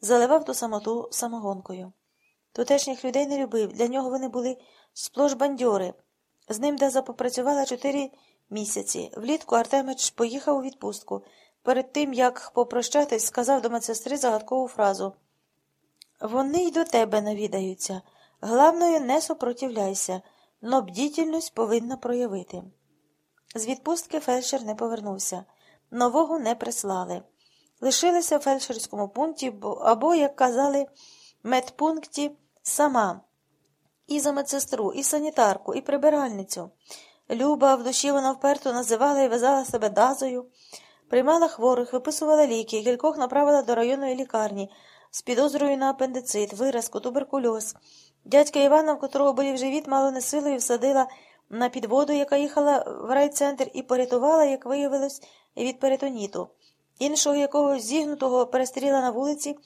заливав ту самоту самогонкою. Тутешніх людей не любив, для нього вони були сплош бандьори. З ним Деза попрацювала чотири місяці. Влітку Артемич поїхав у відпустку. Перед тим, як попрощатись, сказав до медсестри загадкову фразу Вони й до тебе навідаються. Главною, не супротивляйся, но бдітельність повинна проявити. З відпустки фельдшер не повернувся, нового не прислали. Лишилися в фельдшерському пункті або, як казали, медпункті сама. І за медсестру, і санітарку, і прибиральницю. Люба в душі вона вперто називала і вязала себе дазою, приймала хворих, виписувала ліки, кількох направила до районної лікарні з підозрою на апендицит, виразку, туберкульоз. Дядька Івана, в котрого болів живіт, мало не силою всадила на підводу, яка їхала в райцентр, і порятувала, як виявилось, від перитоніту. Іншого якогось зігнутого перестріла на вулиці,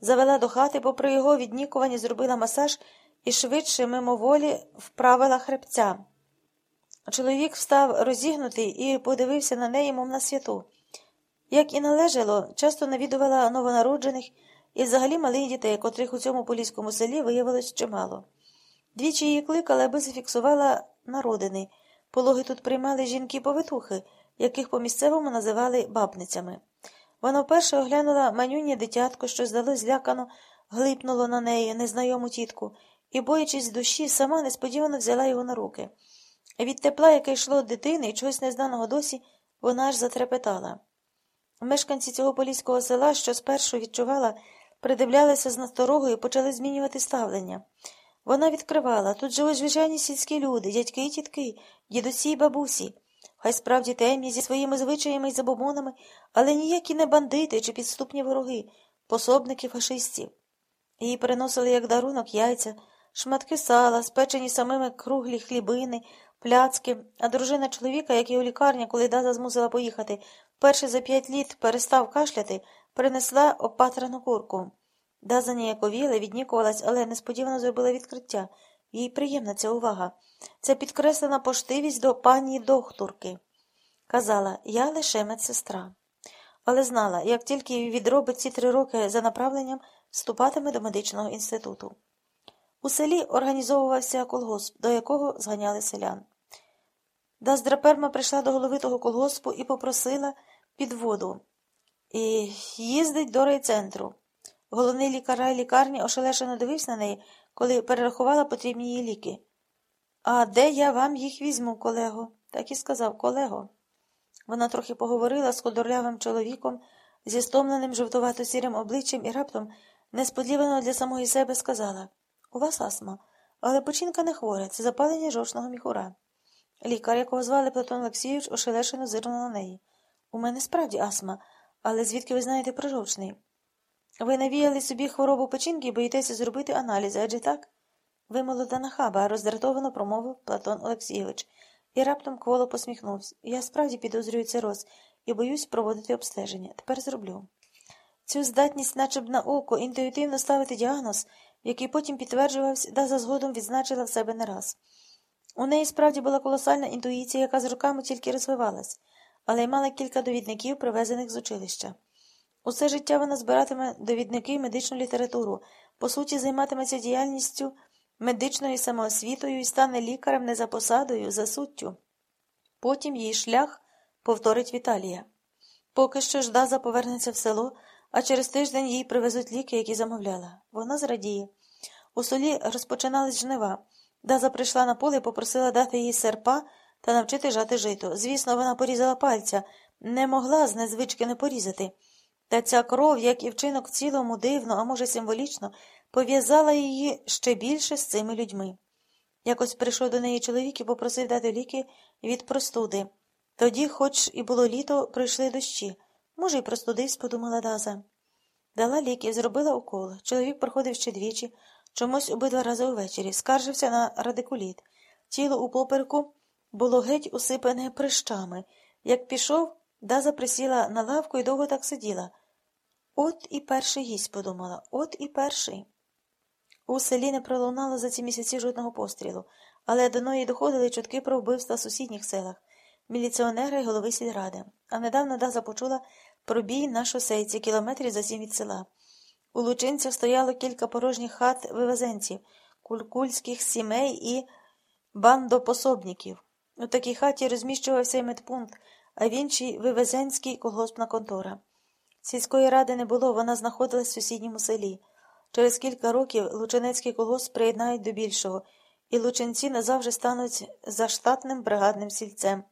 завела до хати, попри його віднікування, зробила масаж і швидше, мимоволі, вправила хребця. Чоловік встав розігнутий і подивився на неї, мов на святу. Як і належало, часто навідувала новонароджених і взагалі малих дітей, котрих у цьому поліському селі виявилось чимало. Двічі її кликала, аби зафіксувала народини. Пологи тут приймали жінки-повитухи, яких по місцевому називали бабницями. Вона вперше оглянула манюнє дитятко, що, здалось, злякано, глипнуло на неї, незнайому тітку, і, боячись душі, сама несподівано взяла його на руки. Від тепла, яке йшло від дитини і чогось незнаного досі, вона аж затрепетала. Мешканці цього поліського села, що спершу відчувала, придивлялися з насторогою і почали змінювати ставлення. Вона відкривала тут живуть звичайні сільські люди, дядьки і тітки, дідусі й бабусі. Хай справді темні зі своїми звичаями й забобонами, але ніякі не бандити чи підступні вороги, пособники фашистів. Її приносили як дарунок яйця, шматки сала, спечені самими круглі хлібини, пляцки, а дружина чоловіка, як і у лікарні, коли Даза змусила поїхати, вперше за п'ять літ перестав кашляти, принесла опатрану курку. Даза ніяковіла, віднікувалась, але несподівано зробила відкриття. Їй приємна ця увага. Це підкреслена поштивість до пані докторки. Казала, я лише медсестра. Але знала, як тільки відробить ці три роки за направленням, вступатиме до медичного інституту. У селі організовувався колгосп, до якого зганяли селян. Даздраперма прийшла до голови того колгоспу і попросила підводу і їздить до райцентру. Головний лікар лікарні ошелешено дивився на неї, коли перерахувала потрібні їй ліки. А де я вам їх візьму, колего? Так і сказав колего. Вона трохи поговорила з худорлявим чоловіком зі стомленим жовтувато сірим обличчям і раптом, несподівано для самої себе, сказала У вас астма, але печінка не хворя, це запалення жовчного міхура. Лікар, якого звали Платон Олексійович, ошелешено зирнув на неї. У мене справді астма, але звідки ви знаєте про жовчний? Ви навіяли собі хворобу печінки і боїтеся зробити аналізи, адже так? Ви молода нахаба, роздратовано промовив Платон Олексійович, і раптом кволо посміхнувся. Я справді підозрюю цироз і боюсь проводити обстеження. Тепер зроблю. Цю здатність, наче на око, інтуїтивно ставити діагноз, який потім підтверджувався, да за згодом відзначила в себе не раз. У неї справді була колосальна інтуїція, яка з роками тільки розвивалась, але й мала кілька довідників, привезених з училища. Усе життя вона збиратиме довідники й медичну літературу, по суті, займатиметься діяльністю медичною самоосвітою і стане лікарем не за посадою, за суттю. Потім її шлях повторить Віталія. Поки що ж Даза повернеться в село, а через тиждень їй привезуть ліки, які замовляла. Вона зрадіє. У селі розпочинались жнива. Даза прийшла на поле і попросила дати їй серпа та навчити жати жито. Звісно, вона порізала пальця, не могла з незвички не порізати. Та ця кров, як і вчинок в цілому, дивно, а може, символічно, пов'язала її ще більше з цими людьми. Якось прийшов до неї чоловік і попросив дати ліки від простуди. Тоді, хоч і було літо, прийшли дощі. Може, й простудився, подумала Даза. Дала ліки, зробила укол. Чоловік проходив ще двічі, чомусь обидва рази увечері, скаржився на радикуліт. Тіло у попереку було геть усипане прищами. Як пішов, Даза присіла на лавку і довго так сиділа. От і перший гість, подумала, от і перший. У селі не пролунало за ці місяці жодного пострілу, але до неї доходили чутки про вбивства в сусідніх селах, міліціонера і голови сільради. А недавно Даза почула про бій на шосейці, кілометрів за сім від села. У Лучинцях стояло кілька порожніх хат вивезенців, кулькульських сімей і бандопособників. У такій хаті розміщувався й медпункт, а в іншій вивезенський колгоспна контора. Сільської ради не було, вона знаходилась в сусідньому селі. Через кілька років Лучинецький колгосп приєднають до більшого, і лучинці назавжди стануть заштатним бригадним сільцем.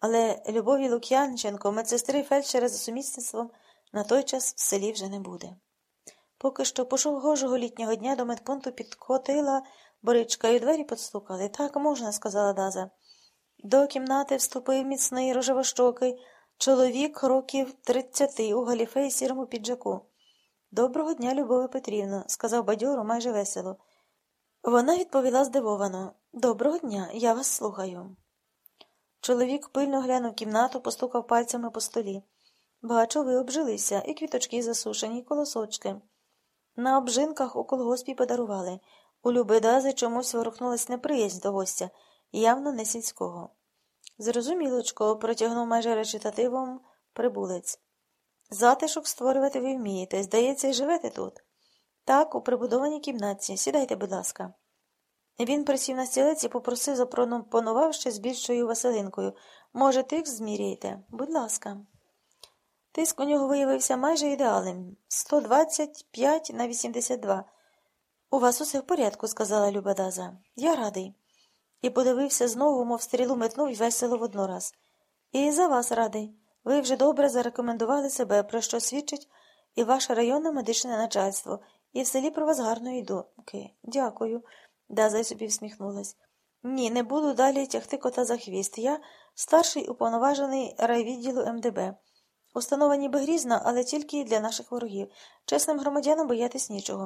Але Любові Лук'янченко, медсестри фельдшера за сумісництвом, на той час в селі вже не буде. Поки що пошогожого літнього дня до медпункту підкотила Боричка, і двері подстукали. Так можна, сказала Даза. До кімнати вступив міцний рожевощокий чоловік років тридцяти у галіфе і сірому піджаку. Доброго дня, Любове Петрівно, сказав бадьоро майже весело. Вона відповіла здивовано Доброго дня, я вас слухаю. Чоловік пильно глянув кімнату, постукав пальцями по столі. Бачу, ви обжилися, і квіточки засушені, і колосочки. На обжинках у колгоспі подарували. У Любидази чомусь ворухнулась неприязнь до гостя, явно не сільського. Зрозумілочко, протягнув майже речитативом прибулець. Затишок створювати ви вмієте. Здається, і живете тут. Так, у прибудованій кімнатці. Сідайте, будь ласка. Він присів на стілець і попросив, запропонував ще з більшою Василинкою. Може, тиск зміряєте? Будь ласка. Тиск у нього виявився майже ідеальним 125 на 82. У вас усе в порядку, сказала Люба Даза. Я радий. І подивився знову, мов стрілу метнув і весело воднораз. І за вас радий. Ви вже добре зарекомендували себе, про що свідчить і ваше районне медичне начальство, і в селі про вас гарної думки. Дякую. Даза собі всміхнулась. Ні, не буду далі тягти кота за хвіст. Я старший уповноважений райвідділу МДБ. Установа ніби грізна, але тільки для наших ворогів. Чесним громадянам боятись нічого.